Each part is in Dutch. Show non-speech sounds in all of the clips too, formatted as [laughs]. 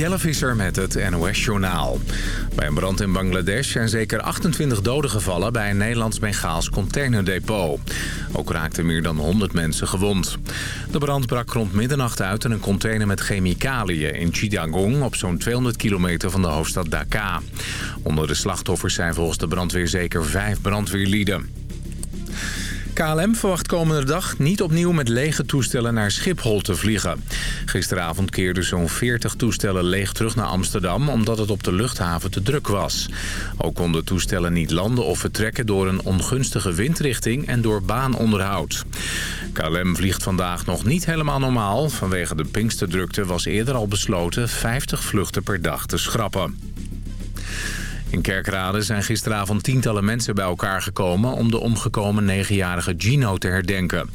Jelle Visser met het NOS-journaal. Bij een brand in Bangladesh zijn zeker 28 doden gevallen... bij een Nederlands-Bengaals containerdepot. Ook raakten meer dan 100 mensen gewond. De brand brak rond middernacht uit in een container met chemicaliën... in Chittagong, op zo'n 200 kilometer van de hoofdstad Dhaka. Onder de slachtoffers zijn volgens de brandweer zeker vijf brandweerlieden. KLM verwacht komende dag niet opnieuw met lege toestellen naar Schiphol te vliegen. Gisteravond keerden zo'n 40 toestellen leeg terug naar Amsterdam... omdat het op de luchthaven te druk was. Ook konden toestellen niet landen of vertrekken door een ongunstige windrichting... en door baanonderhoud. KLM vliegt vandaag nog niet helemaal normaal. Vanwege de Pinksterdrukte was eerder al besloten 50 vluchten per dag te schrappen. In Kerkrade zijn gisteravond tientallen mensen bij elkaar gekomen... om de omgekomen negenjarige Gino te herdenken.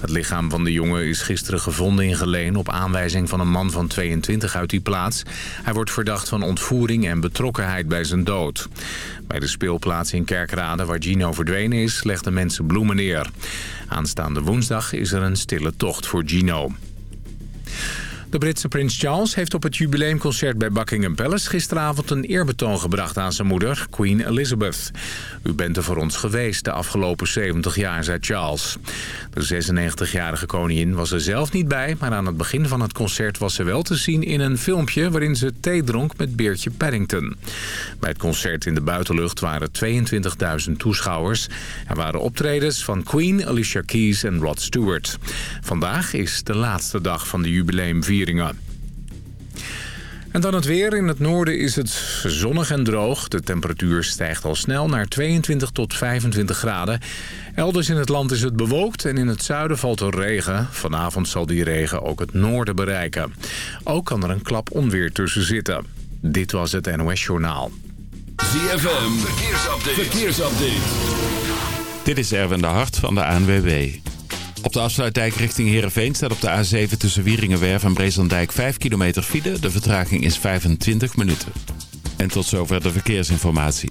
Het lichaam van de jongen is gisteren gevonden in Geleen... op aanwijzing van een man van 22 uit die plaats. Hij wordt verdacht van ontvoering en betrokkenheid bij zijn dood. Bij de speelplaats in Kerkrade, waar Gino verdwenen is... legden mensen bloemen neer. Aanstaande woensdag is er een stille tocht voor Gino. De Britse prins Charles heeft op het jubileumconcert bij Buckingham Palace... gisteravond een eerbetoon gebracht aan zijn moeder, Queen Elizabeth. U bent er voor ons geweest de afgelopen 70 jaar, zei Charles. De 96-jarige koningin was er zelf niet bij... maar aan het begin van het concert was ze wel te zien in een filmpje... waarin ze thee dronk met Beertje Paddington. Bij het concert in de buitenlucht waren 22.000 toeschouwers. Er waren optredens van Queen, Alicia Keys en Rod Stewart. Vandaag is de laatste dag van de jubileumviering en dan het weer. In het noorden is het zonnig en droog. De temperatuur stijgt al snel naar 22 tot 25 graden. Elders in het land is het bewolkt en in het zuiden valt er regen. Vanavond zal die regen ook het noorden bereiken. Ook kan er een klap onweer tussen zitten. Dit was het NOS Journaal. ZFM, verkeersupdate. verkeersupdate. Dit is Erwin de Hart van de ANWB. Op de afsluitdijk richting Heerenveen staat op de A7 tussen Wieringenwerf en Breeslandijk 5 kilometer file. De vertraging is 25 minuten. En tot zover de verkeersinformatie.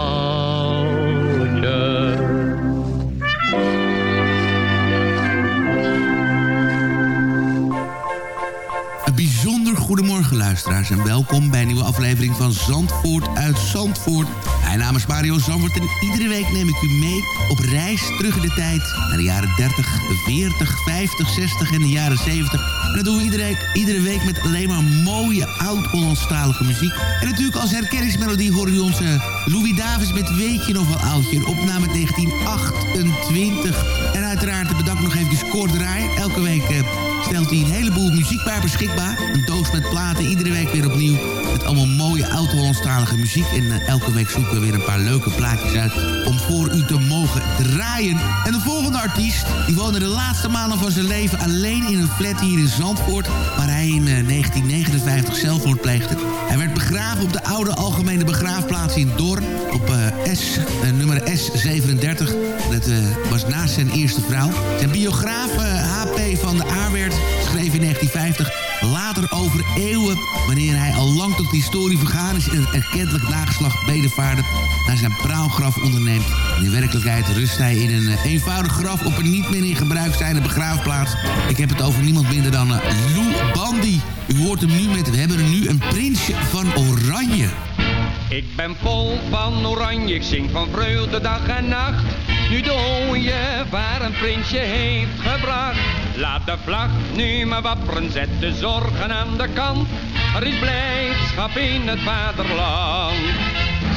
Goedemorgen luisteraars en welkom bij een nieuwe aflevering van Zandvoort uit Zandvoort. Mijn naam is Mario Zandvoort en iedere week neem ik u mee op reis terug in de tijd naar de jaren 30, 40, 50, 60 en de jaren 70. En dat doen we iedere, week met alleen maar mooie oud-Hollandstalige muziek. En natuurlijk als herkenningsmelodie horen we onze Louis Davis met Weet je nog wel oudje, een opname 1928. En uiteraard bedankt nog even Kort Draaier. Elke week... Eh, stelt hij een heleboel muziek bij beschikbaar. Een doos met platen, iedere week weer opnieuw. Met allemaal mooie oud-Hollandstalige muziek. En uh, elke week zoeken we weer een paar leuke plaatjes uit... om voor u te mogen draaien. En de volgende artiest, die woonde de laatste maanden van zijn leven... alleen in een flat hier in Zandvoort... waar hij in uh, 1959 zelfmoord pleegde. Hij werd begraven op de oude algemene begraafplaats in Doorn... op uh, S, nummer S37. Dat was naast zijn eerste vrouw. Zijn biograaf Van de Aarwerk schreef in 1950 later over eeuwen... wanneer hij al lang tot historie vergaan is... en erkentelijk nageslacht bedevaarden naar zijn praalgraf onderneemt. In werkelijkheid rust hij in een eenvoudig graf... op een niet meer in gebruik zijnde begraafplaats. Ik heb het over niemand minder dan Lou Bandy. U hoort hem nu met... We hebben er nu een prinsje van Oranje. Ik ben vol van oranje, ik zing van vreugde dag en nacht. Nu de ooievaar een prinsje heeft gebracht. Laat de vlag nu maar wapperen, zet de zorgen aan de kant. Er is blijdschap in het vaderland.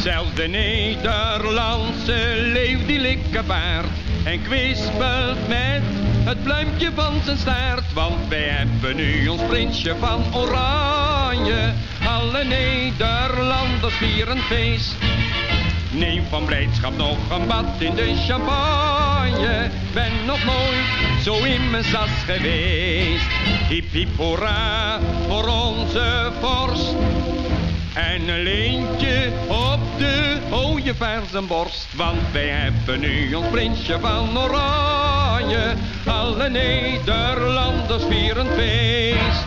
Zelfs de Nederlandse leeuw die likkebaard. En kwispelt met het pluimpje van zijn staart. Want wij hebben nu ons prinsje van oranje. Alle Nederlanders vieren feest. Neem van blijdschap nog een bad in de champagne. Ben nog nooit zo in mijn sas geweest. Hip hip hoera voor onze vorst. En een leentje op de ooievaarsborst. Want wij hebben nu ons prinsje van Oranje. Alle Nederlanders vieren feest.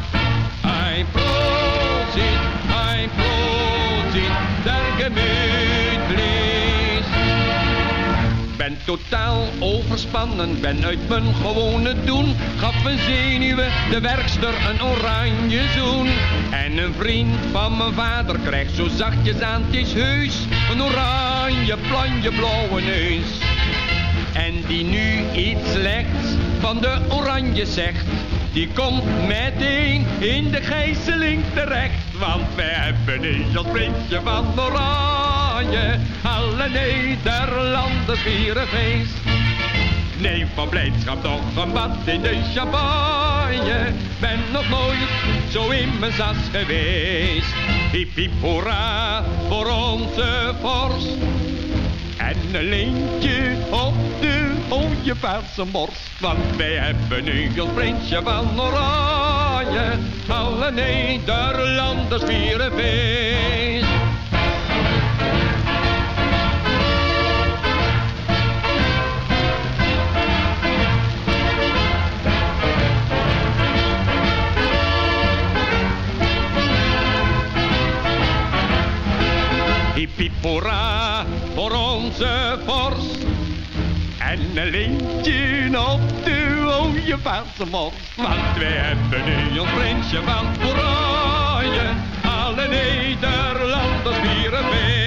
Ein Prosit, ein Prosit, der gemütlich totaal overspannen, ben uit mijn gewone doen. Gaf een zenuwen de werkster een oranje zoen. En een vriend van mijn vader krijgt zo zachtjes aan, het is heus. Een oranje, planje, blauwe neus. En die nu iets slechts van de oranje zegt. Die komt meteen in de gijzeling terecht. Want we hebben een als van Oranje. Alle Nederlanders vieren feest. Nee, van blijdschap toch een bad in de champagne. Ben nog nooit zo in mijn zas geweest. Hiep hiep hoera voor onze vorst. En een leentje op de ooievaarsborst. Want wij hebben nu ons prinsje van Oranje. Alle Nederlanders vieren feest. En een lintje op de ooievaarsborst. Want wij hebben nu ons prinsje van Oranje. Alle Nederlanders vieren feest.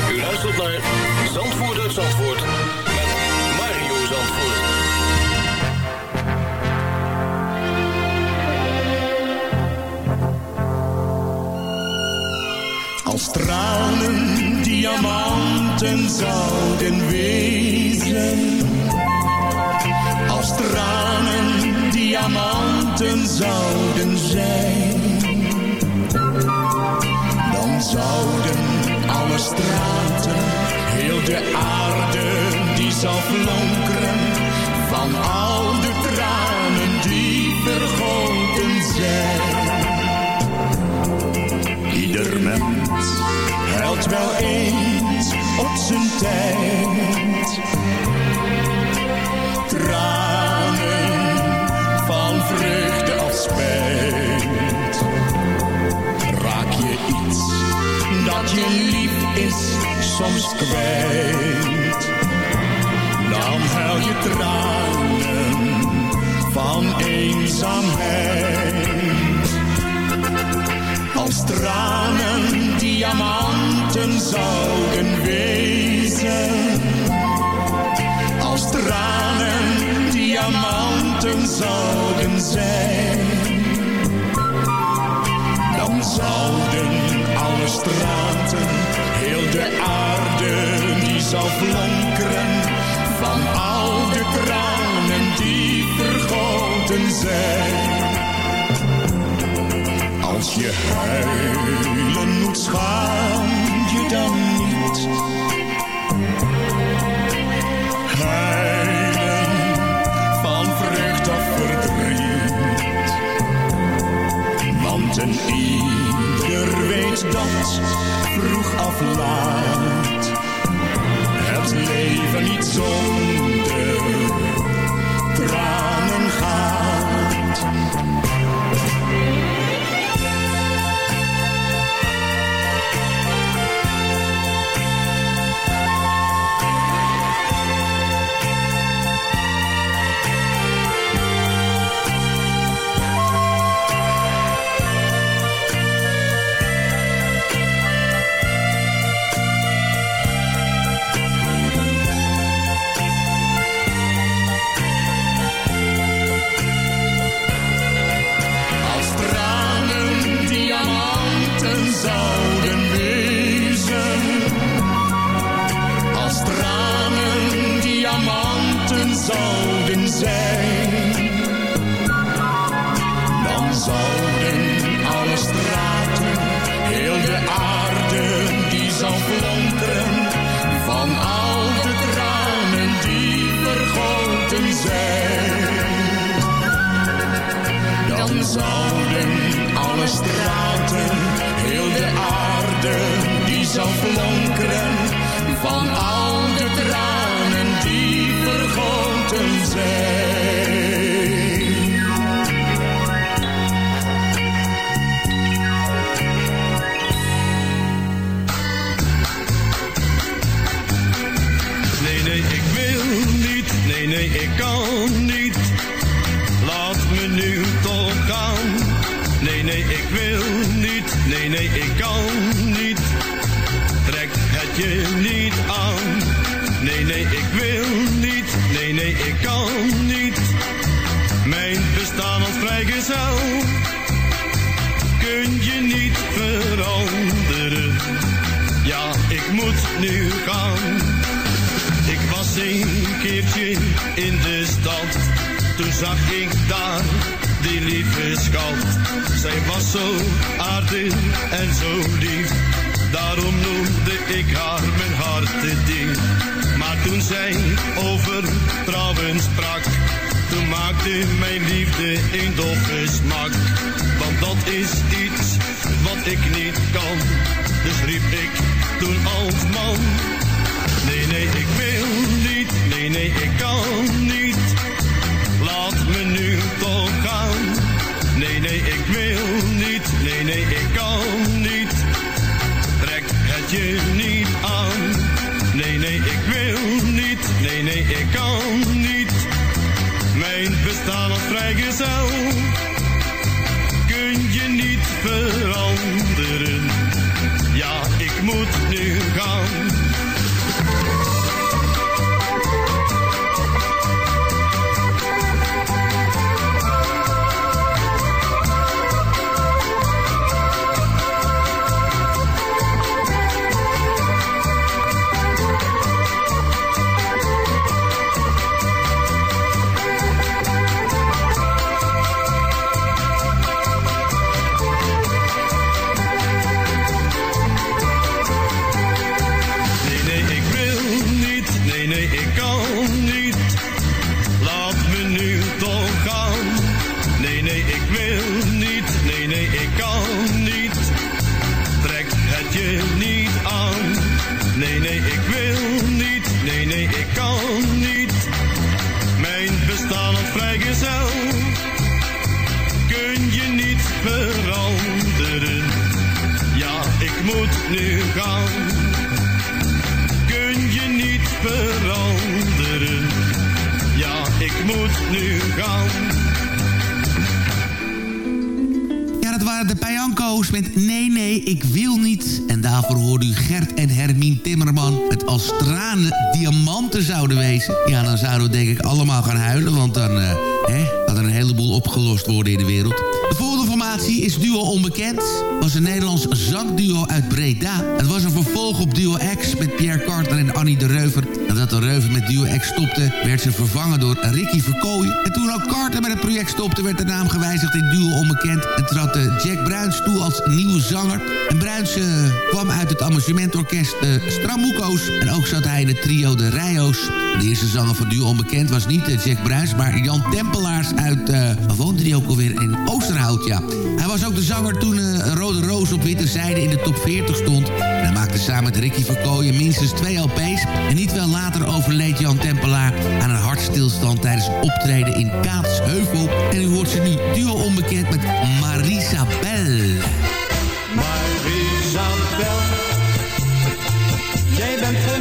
U luistert naar Zandvoort uit Zandvoort met Mario Zandvoort. Als tranen diamanten zouden wezen. Als tranen diamanten zouden zijn. Dan zouden alle straten, heel de aarde, die zou flonkeren. Van al de tranen die vergoten zijn. Ieder mens huilt wel eens op zijn tijd. Tranen van vreugde of spijt. Raak je iets dat je lief is soms kwijt. Dan huil je tranen van eenzaamheid. Als tranen diamanten zouden wezen. Als tranen diamanten zouden zijn. Dan zouden straten, heel de aarde, die zou flonkeren. Van al de tranen die vergoten zijn. Als je huilen moet, schaam je dan niet. Huilen van vreugd of verdriet. Want een weet dat, vroeg of laat, het leven niet zonder tranen gaat. Zij over trouwen sprak. Toen maakte mijn liefde een doffe smak. Want dat is iets wat ik niet kan. Dus riep ik toen als man. Nee, nee, ik wil niet. Nee, nee, ik kan niet. Laat me nu toch gaan. Nee, nee, ik wil niet. Nee, nee, ik kan niet. Trek het je niet Nee, nee, ik kan niet. Mijn bestaan als vrijgezel kun je niet veranderen. De Payanko's met Nee, nee, ik wil niet. En daarvoor hoorde u Gert en Hermien Timmerman... met als tranen diamanten zouden wezen. Ja, dan zouden we denk ik allemaal gaan huilen... want dan eh, hè, had er een heleboel opgelost worden in de wereld. De volgende formatie is Duo Onbekend. was een Nederlands zangduo uit Breda. Het was een vervolg op Duo X met Pierre Carter en Annie de Reuver. Nadat de Reuver met Duo X stopte, werd ze vervangen door Ricky Verkooyen. En toen ook Carter met het project stopte, werd de naam gewijzigd in Duo Onbekend. En trad eh, Jack Bruins toe als nieuwe zanger. En Bruins eh, kwam uit het amusementorkest uh. En ook zat hij in het trio De Rijo's. De eerste zanger van Duo Onbekend was niet Jack Bruins, maar Jan Tempelaars uit... waar woonde hij ook alweer? In Oosterhout, ja. Hij was ook de zanger toen Rode Roos op Witte Zijde in de top 40 stond. En hij maakte samen met Ricky Verkooyen minstens twee LP's. En niet wel later overleed Jan Tempelaar aan een hartstilstand tijdens een optreden in Kaatsheuvel. En u hoort ze nu duo onbekend met Marisabel. Marisabel, jij bent voor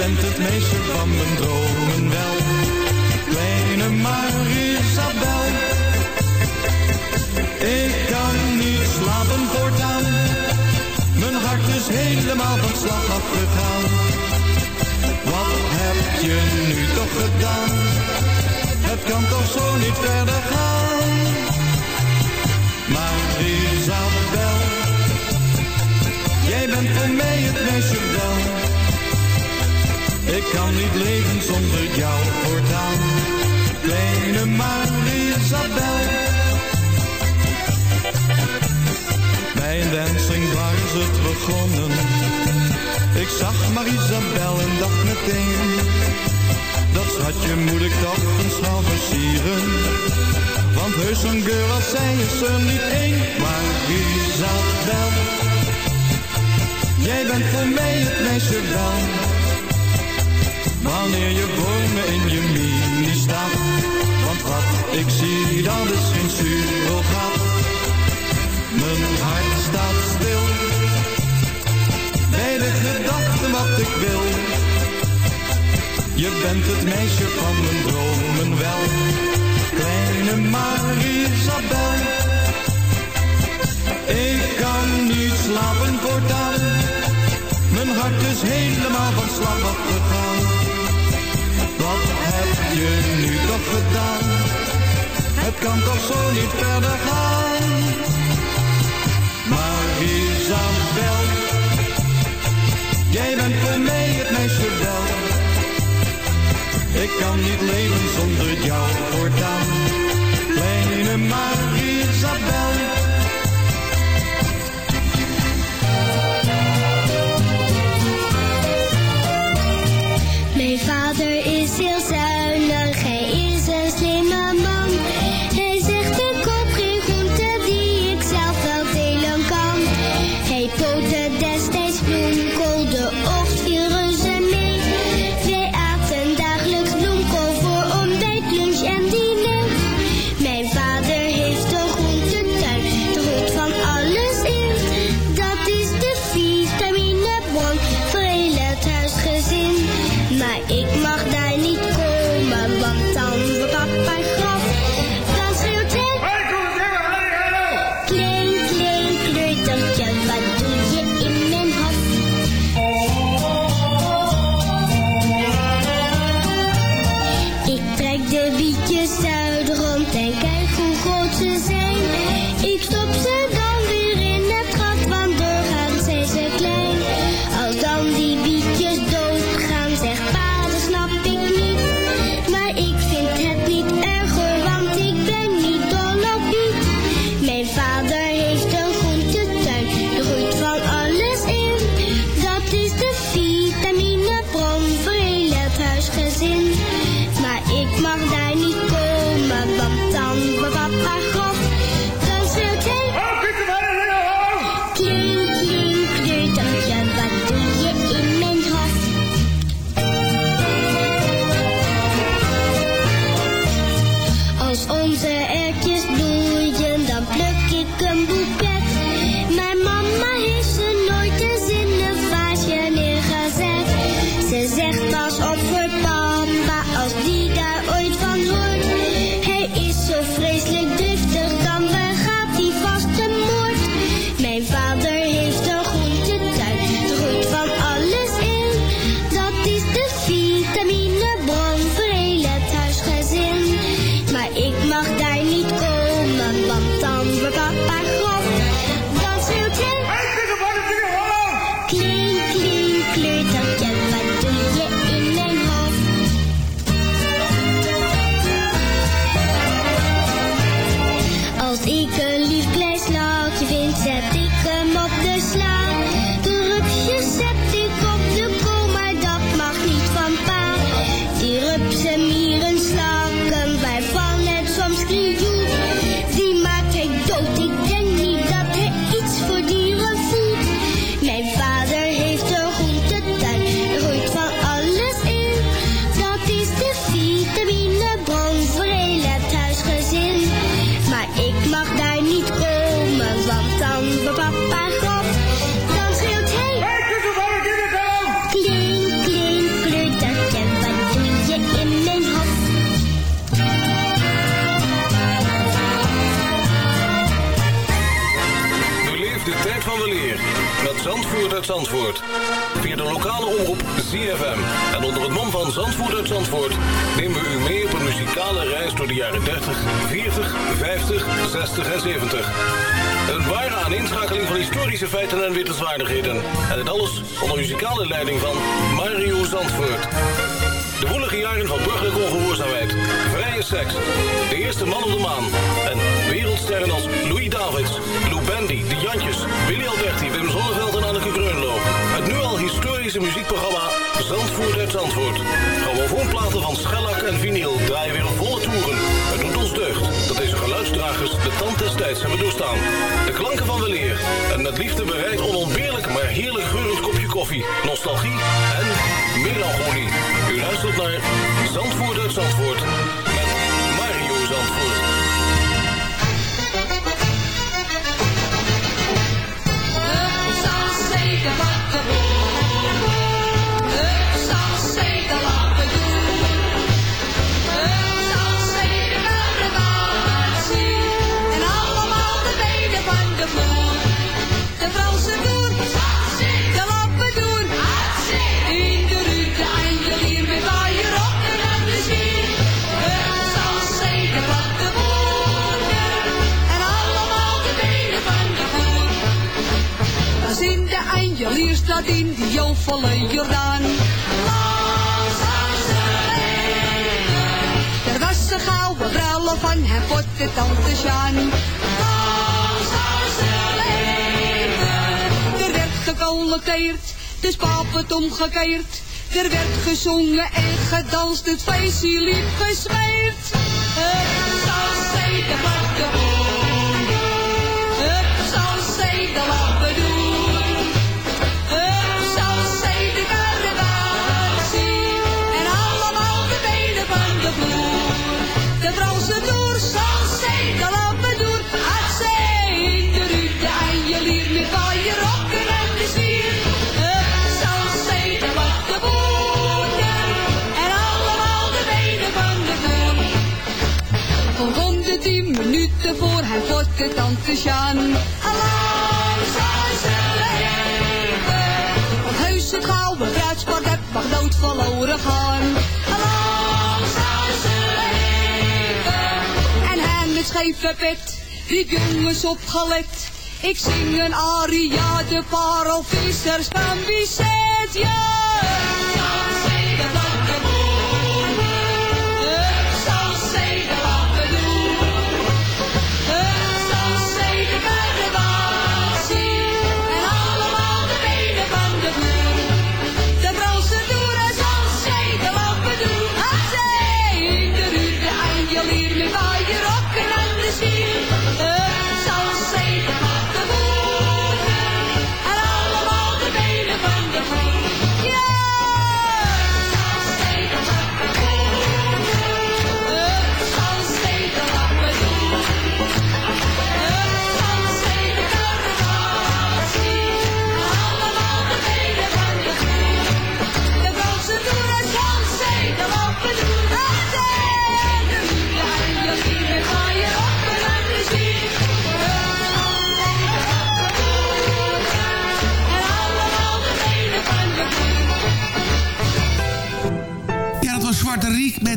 bent het meisje van mijn dromen wel. Kleine Marisabel. Ik kan niet slapen voortaan. Mijn hart is helemaal van slag afgegaan. Wat heb je nu toch gedaan? Het kan toch zo niet verder gaan. Marisabel. Jij bent voor mij het meisje kan niet leven zonder jou voortaan. Kleine Marie Isabel! Mijn wensing waar is het begonnen. Ik zag Marisabel en dacht meteen. Dat schatje moet ik toch eens gaan versieren. Want heus een girl als zij is er niet één. Marisabel, jij bent voor mij het meisje wel Wanneer je bomen in je mini staat, Want wat ik zie, dat is geen gaat, Mijn hart staat stil. Bij de gedachten wat ik wil. Je bent het meisje van mijn dromen wel. Kleine Marie-Isabel. Ik kan niet slapen voortaan. Mijn hart is helemaal van slag gegaan je nu toch gedaan? Het kan toch zo niet verder gaan? Maar Isabel, jij bent voor mij het meisje wel. Ik kan niet leven zonder jou voortaan. Kleine Marie-Isabel. Mijn vader is heel zelf. Die jovolle Jordaan. Er was een gouden brullen van hem voor de tante Sjaan. Er werd gecollecteerd, dus pap het omgekeerd. Er werd gezongen en gedanst, het feestje liep gesmeerd. Het zal wat de Het zal zeker wat De Franse toer zal zeker wat we doen. Het zee, de rute en je lier met al je rokken en plezier. Het zal zeker wat te boenen. En allemaal de benen van de vloer. Rond de tien minuten voor hij voor de tante Sjaan. Alarm zal ze leven. Want heus het gouden bruidsport dat mag dood verloren gaan. Alarm met scheve pet, riep jongens opgelet. Ik zing een aria, de parelvissers van Bizet.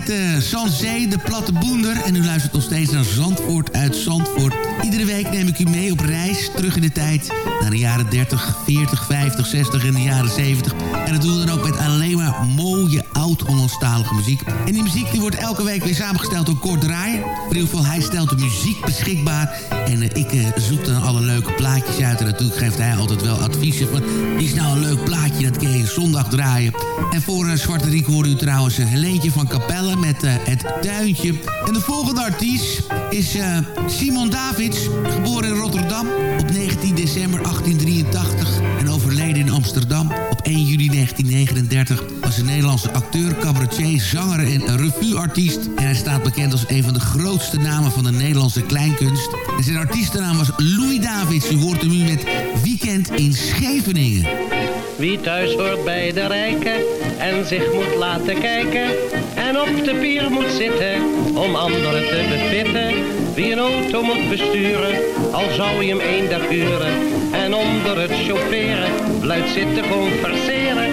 Met uh, Sanzee, de platte boender. En u luistert nog steeds naar Zandvoort uit Zandvoort. Iedere week neem ik u mee op reis terug in de tijd... naar de jaren 30, 40, 50, 60 en de jaren 70. En dat doen we dan ook met alleen maar mooie oud-Hollandstalige muziek. En die muziek die wordt elke week weer samengesteld door Kort Draaier. In ieder geval, hij stelt de muziek beschikbaar. En uh, ik uh, zoek dan alle leuke plaatjes uit. En natuurlijk geeft hij altijd wel adviezen van... is nou een leuk plaatje, dat kun je zondag draaien. En voor uh, Zwarte Riek hoorde u trouwens een Helentje van Capelle met Het Tuintje. En de volgende artiest is Simon Davids, geboren in Rotterdam op 19 december 1883 en overleden in Amsterdam op 1 juli 1939. Was een Nederlandse acteur, cabaretier, zanger en revueartiest. En hij staat bekend als een van de grootste namen van de Nederlandse kleinkunst. En zijn artiestennaam was Louis Davids. U hoort hem nu met Weekend in Scheveningen. Wie thuis hoort bij de rijken en zich moet laten kijken en op de pier moet zitten om anderen te bevitten. Wie een auto moet besturen, al zou je hem één dag huren En onder het chaufferen luid zitten converseren.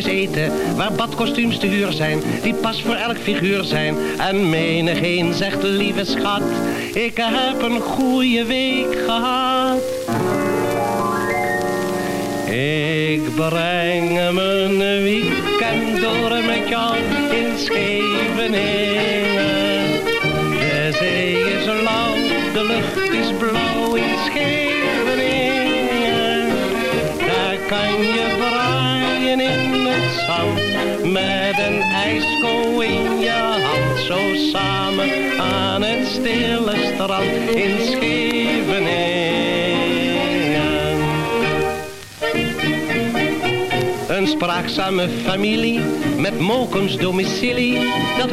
Waar badkostuums te huur zijn, die pas voor elk figuur zijn. En menigeen zegt lieve schat, ik heb een goede week gehad. Ik breng mijn weekend door met jou in Scheveningen. De zee is lauw, de lucht is blauw in Scheveningen. Daar kan je braaien in met een ijsko in je hand. Zo samen aan het stille strand in Scheveningen. Een spraakzame familie met mokens domicilie. Dat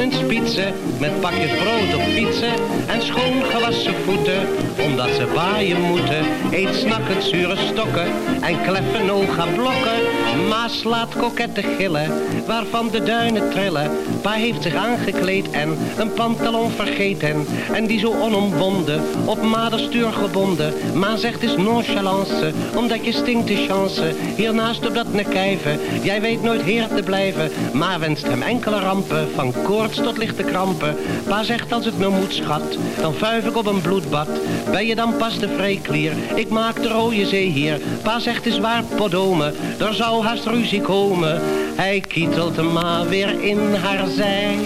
hun spitsen met pakjes brood op fietsen en schoongewassen voeten. Omdat ze baaien moeten, eet snakkend zure stokken en kleffen oga blokken. Ma slaat kokette gillen, waarvan de duinen trillen. Pa heeft zich aangekleed en een pantalon vergeten. En die zo onomwonden, op maderstuur gebonden. Ma zegt is nonchalance, omdat je stinkt de chance. Hiernaast op dat nekijven, jij weet nooit heer te blijven. Ma wenst hem enkele rampen, van koorts tot lichte krampen. Pa zegt als het nou moet schat, dan vuif ik op een bloedbad. Ben je dan pas de vrijklier, ik maak de rode zee hier. Pa zegt is waar podome, er zou haast ruzie komen. Hij kietelt ma weer in haar zij.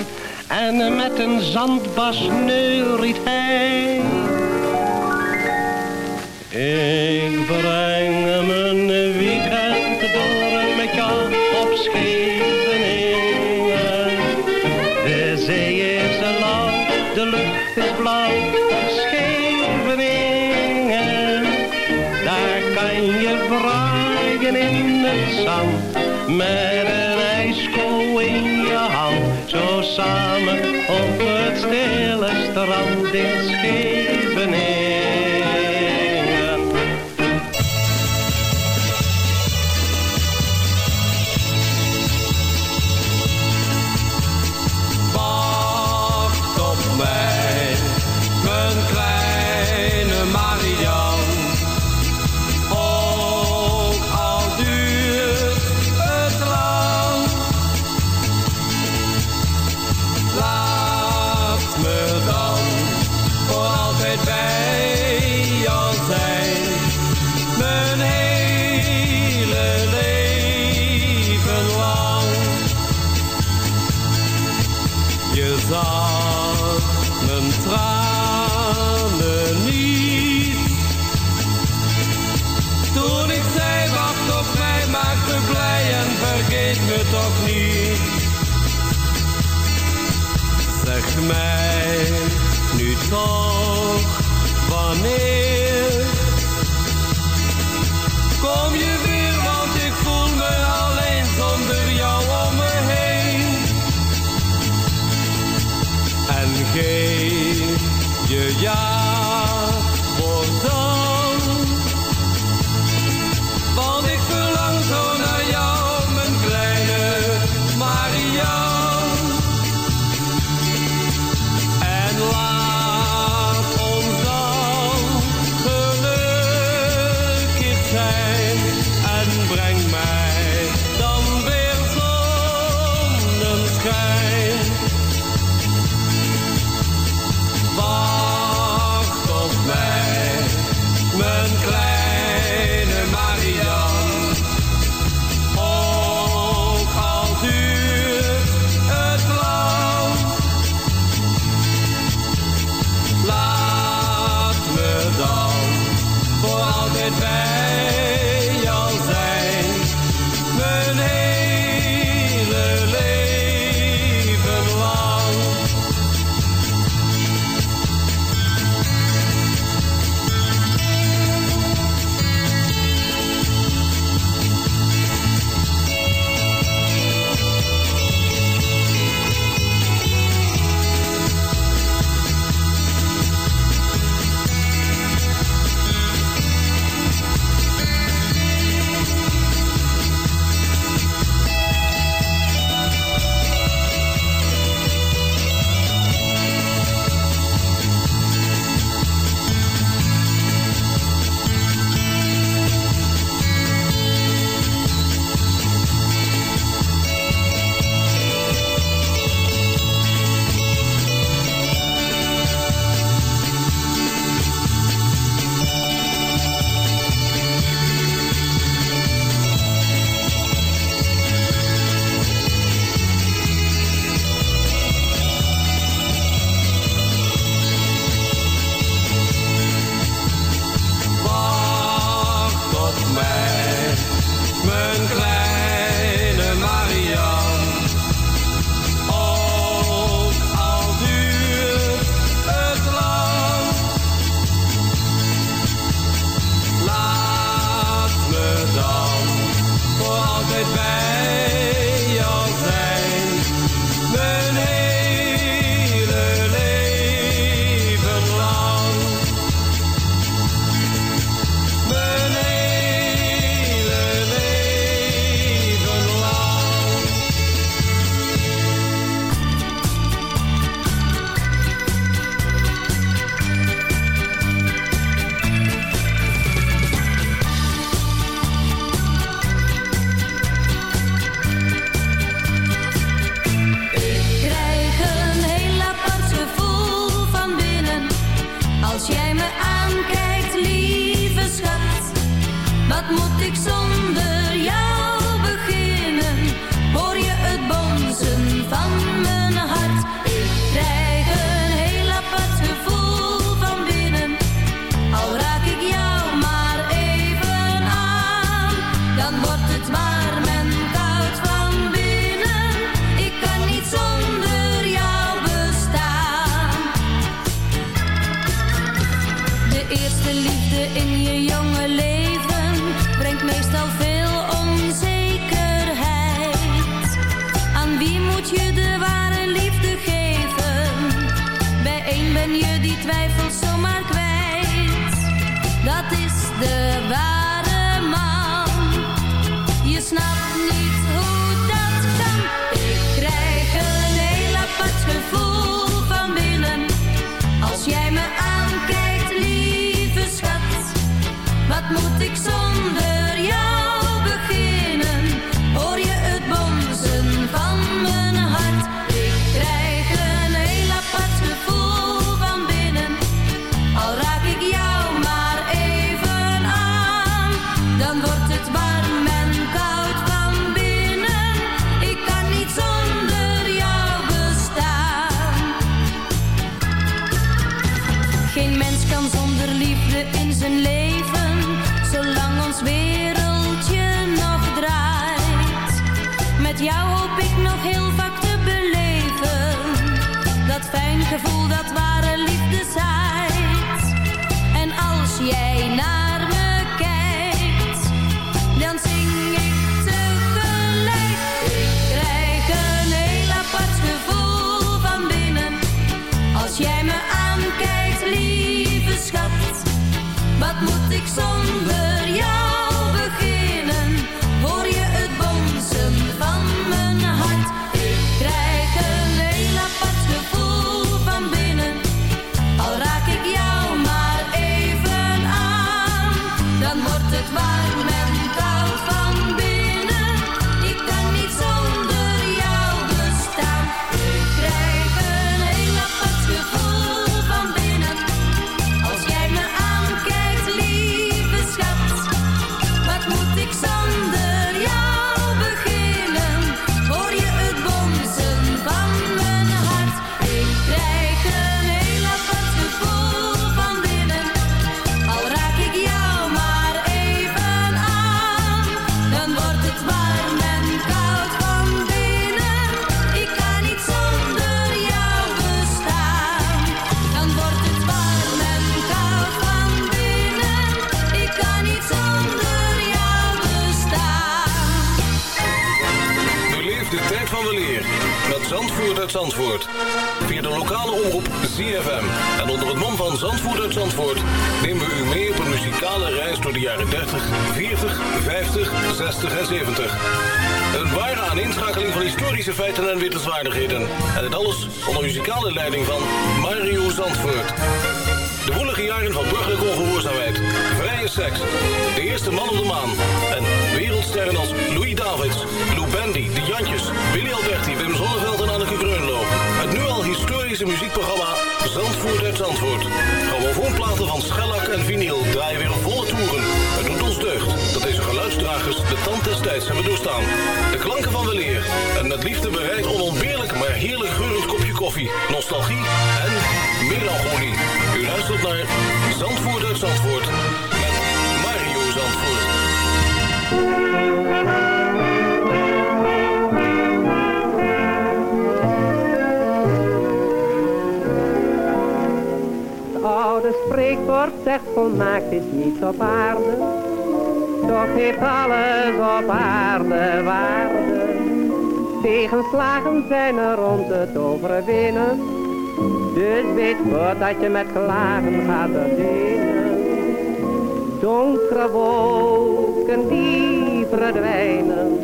En met een zandbas neuriet hij. Ik breng mijn weekend met een ijsko in je hand. Zo samen op het stille strand in Scheveningen. Toch niet. Zeg mij nu toch wanneer kom je weer, want ik voel me alleen zonder jou om me heen. En geef je ja Zegt volmaakt is niets op aarde, toch heeft alles op aarde waarde. Tegenslagen zijn er om te overwinnen, dus weet voordat je met klagen gaat beginnen. Donkere wolken die verdwijnen,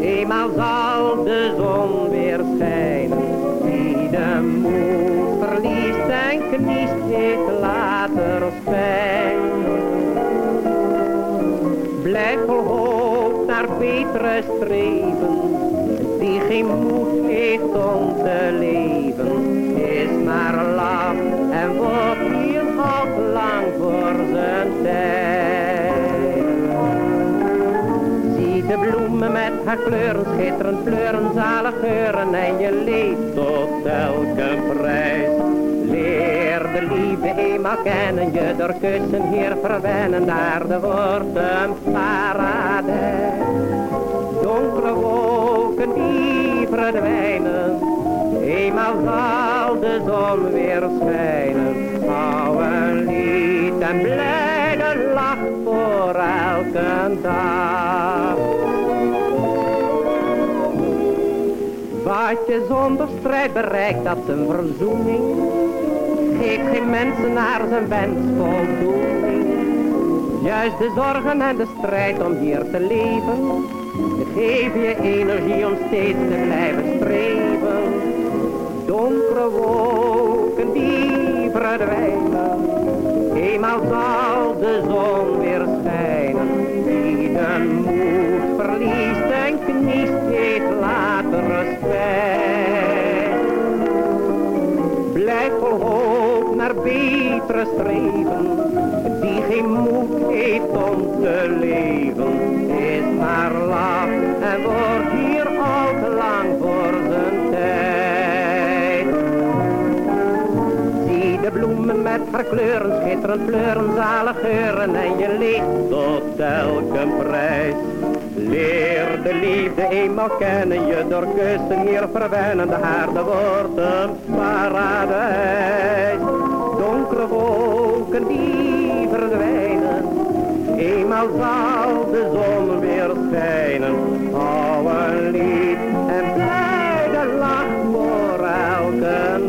eenmaal zal de zon weer schijnen. Iedere de moed verliest en kniest, heeft later zijn. Blijf vol hoop naar betere streven, die geen moed heeft om te leven. Is maar laf en wordt hier nog lang voor zijn tijd. Zie de bloemen met haar kleuren, schitterend kleuren, zalig geuren en je leeft tot elke vrij lieve eenmaal kennen, je door kussen hier verwennen, naar de wordt een paradijs. Donkere wolken die verdwijnen, eenmaal zal de zon weer schijnen. Hou een lied en blijde lach voor elke dag. Wat je zonder strijd bereikt, dat een verzoening Geef geen mensen naar zijn wens voldoening. Juist de zorgen en de strijd om hier te leven. Geef je energie om steeds te blijven streven. Donkere wolken die verdwijnen. Eenmaal zal de zon weer schijnen. Wie de moed verliest en kniest, heeft later respect. Betere streven. Die geen moed heeft om te leven, is maar laf en wordt hier al te lang voor zijn tijd. Zie de bloemen met haar kleuren, schitterend fleuren, zalig geuren en je leeft tot elke prijs. Leer de liefde eenmaal kennen, je door kussen hier verwennen, de haarde wordt paradijs. Zal de zon weer schijnen. Hou een lied en blijde lach voor elke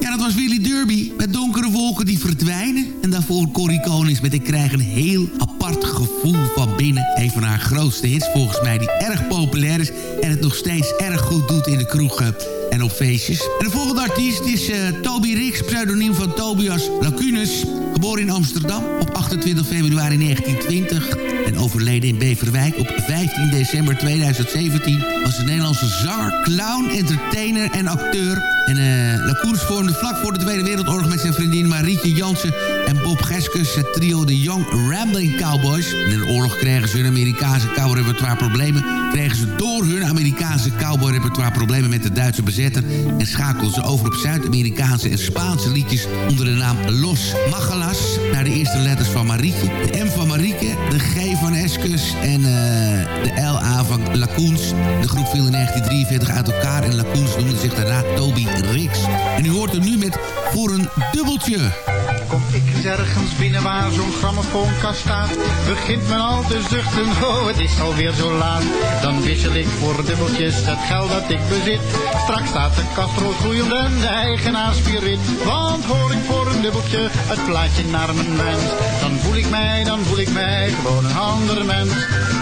Ja, dat was Willy Derby met donkere wolken die verdwijnen. En daarvoor Corrie Konings met Ik krijg een heel apart gevoel van binnen. Een van haar grootste hits volgens mij die erg populair is. En het nog steeds erg goed doet in de kroegen en op feestjes. De volgende artiest is eh, Toby Rix, pseudoniem van Tobias Lacunus. Geboren in Amsterdam op 28 februari 1920 en overleden in Beverwijk op 15 december 2017... was een Nederlandse zanger, clown, entertainer en acteur. En uh, vormde vlak voor de Tweede Wereldoorlog met zijn vriendin Marietje Jansen... en Bob Geskus het trio de Young Rambling Cowboys. in de oorlog kregen ze hun Amerikaanse cowboy-repertoire problemen... kregen ze door hun Amerikaanse cowboy-repertoire problemen met de Duitse en schakelden ze over op Zuid-Amerikaanse en Spaanse liedjes onder de naam Los Magalas... naar de eerste letters van Marietje. De M van Marieke, de G van Escus en uh, de LA van Lacoens. De groep viel in 1943 uit elkaar en Lacoens noemde zich daarna Toby Rix. En u hoort hem nu met Voor een Dubbeltje. Eens ergens binnen waar zo'n grammofoonkast staat. Begint men al te zuchten, [laughs] oh het is alweer zo laat. Dan wissel ik voor dubbeltjes het geld dat ik bezit. Straks staat de kast rood groeiend en de eigenaar spirit Want hoor ik voor een dubbeltje het plaatje naar mijn wens Dan voel ik mij, dan voel ik mij gewoon een ander mens.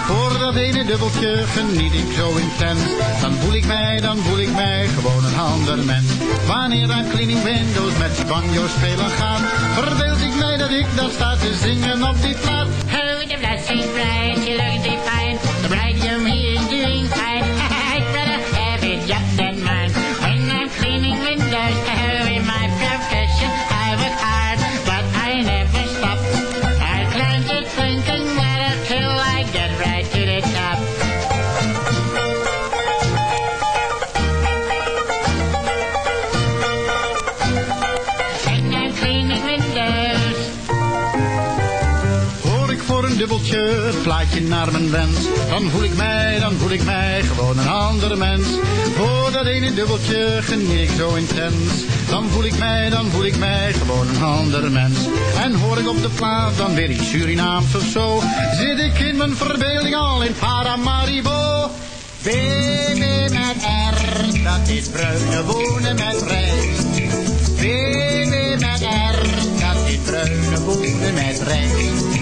Voor dat ene dubbeltje geniet ik zo intens. Dan voel ik mij, dan voel ik mij gewoon een ander mens. Wanneer aan cleaning windows met banjo spelen gaat verbeeld ik ik daar sta te zingen op die plaat. Oh, the blessing bright, plaatje naar mijn wens. Dan voel ik mij, dan voel ik mij gewoon een ander mens. Voor dat ene dubbeltje geniet ik zo intens. Dan voel ik mij, dan voel ik mij gewoon een ander mens. En hoor ik op de plaat dan weer iets Surinaams of zo. Zit ik in mijn verbeelding al in Paramaribo. BB met R, dat is bruine wonen met rijst. BB met R, dat is bruine wonen met rijst.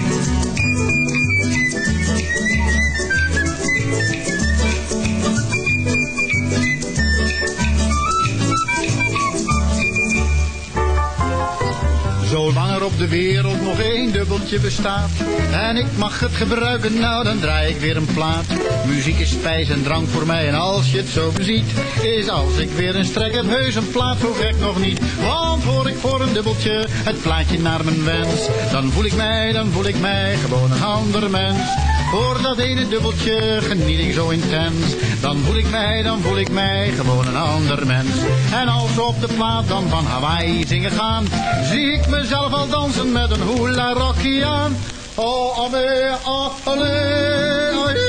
De wereld nog één dubbeltje bestaat. En ik mag het gebruiken, nou dan draai ik weer een plaat. Muziek is spijs en drank voor mij. En als je het zo beziet Is als ik weer een strek heb heus een plaat zo gek nog niet. Want hoor ik voor een dubbeltje het plaatje naar mijn wens Dan voel ik mij, dan voel ik mij gewoon een ander mens voor dat ene dubbeltje geniet ik zo intens. Dan voel ik mij, dan voel ik mij gewoon een ander mens. En als we op de plaat dan van Hawaii zingen gaan, zie ik mezelf al dansen met een hula rocky aan. Oh, ah, allee, allee,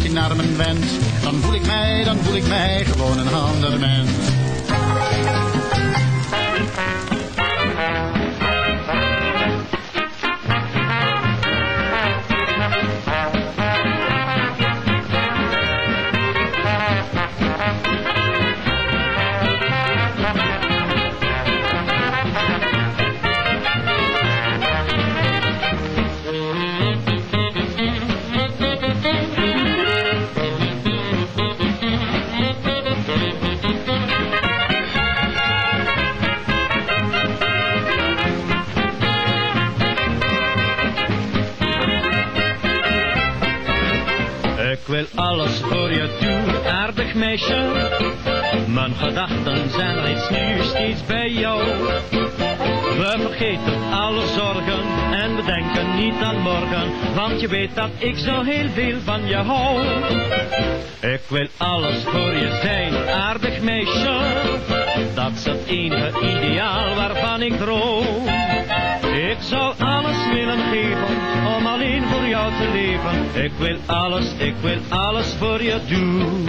plaatje naar mijn wens. Dan voel ik mij, dan voel ik mij gewoon een ander mens. Wil alles voor je doen, aardig meisje. Mijn gedachten zijn reeds nu steeds bij jou. We vergeten alle zorgen en we denken niet aan morgen. Want je weet dat ik zo heel veel van je hou. Ik wil alles voor je zijn, aardig meisje. Dat is het enige ideaal waarvan ik droom. Ik zou alles willen geven om alleen voor jou te leven. Ik wil alles, ik wil alles voor je doen.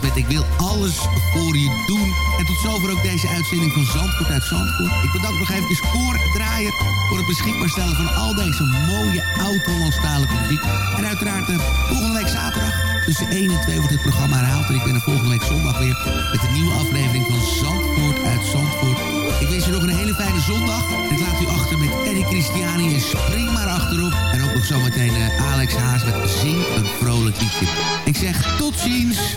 Met Ik wil alles voor je doen. En tot zover ook deze uitzending van Zandvoort uit Zandvoort. Ik bedank nog even Koor Draaier voor het beschikbaar stellen van al deze mooie oud-Hollandstalige muziek. En uiteraard eh, volgende week zaterdag tussen 1 en 2 wordt dit programma herhaald. En ik ben er volgende week zondag weer met een nieuwe aflevering van Zandvoort uit Zandvoort. Ik wens je nog een hele fijne zondag. Ik laat u achter met Eddie Christiani en spring maar achterop. En ook nog zometeen eh, Alex Haas met Zing een vrolijk liedje. Ik zeg tot ziens.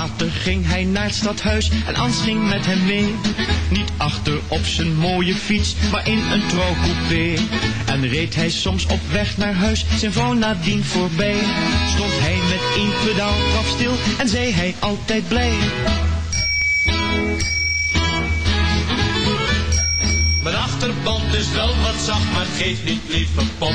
Later ging hij naar het stadhuis en Ans ging met hem mee. Niet achter op zijn mooie fiets, maar in een trouwcoupé. En reed hij soms op weg naar huis, zijn vrouw nadien voorbij. Stond hij met één pedaal eraf stil en zei hij altijd blij. Mijn achterband is wel wat zacht, maar geeft niet, lieve pop.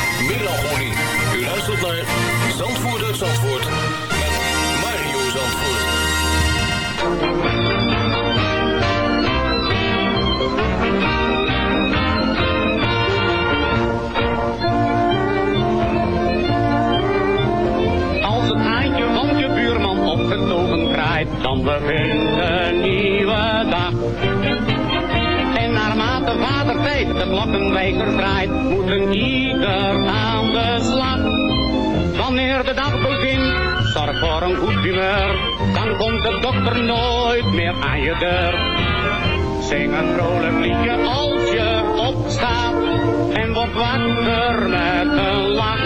melancholie. U luistert naar Zandvoort uit Zandvoort met Mario Zandvoort. Als het haantje van je buurman opgetogen kraait, dan begint een nieuwe vader tijd het lokkenwijzer draait, moet een ieder aan de slag. Wanneer de dag begint, zorg voor een goed humeur, dan komt de dokter nooit meer aan je deur. Zing een vrolijk liedje als je opstaat en word wakker met een lach.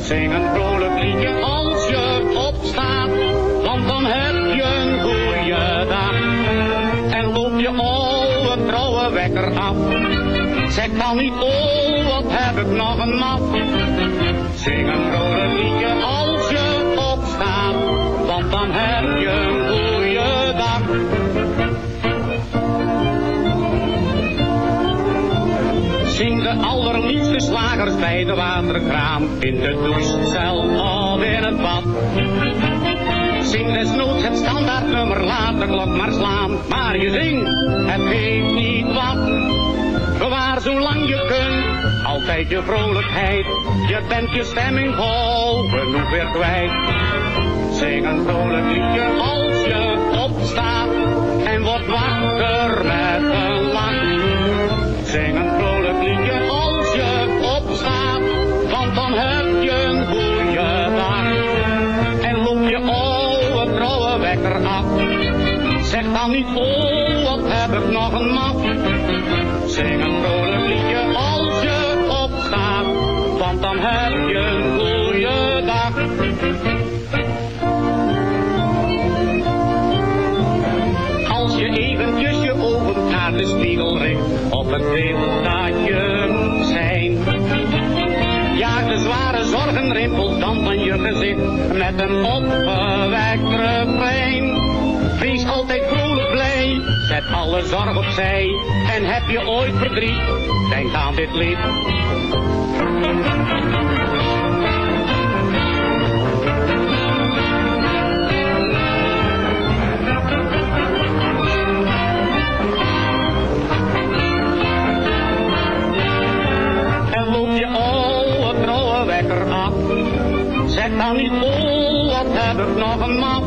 Zing een vrolijk liedje als je opstaat, want dan heb je een goede dag. En loop je oude trouwe wekker af. Zeg dan niet, oh wat heb ik nog een map. Zing een vrolijk liedje als je opstaat, want dan heb je een goede dag. Zing de allerliefste slagers bij de waterkraan. In de douche, zelf of in het bad. Zing desnoods het standaardnummer, laat de klok maar slaan. Maar je zingt, het geeft niet wat. Bewaar zolang je kunt, altijd je vrolijkheid. Je bent je stemming vol, genoeg weer kwijt. Zing een vrolijk liedje als je opstaat en wordt wakker met een lach. Zing een vrolijk liedje als je opstaat, want dan heb je een goede dag. En loop je oude trouwe wekker af. Zeg dan niet, oh, wat heb ik nog een map. Zing een vrolijk liedje als je opstaat, want dan heb je een goede dag. Als je eventjes je ogen naar de spiegel richt, op het beeld dat je moet zijn. Jaag de zware zorgenrimpels dan van je gezicht, met een opgewekt zet alle zorg opzij. En heb je ooit verdriet, denk aan dit lied. En loop je trouwe wekker af. Zeg dan niet, oh, wat heb ik nog een map.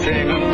Zing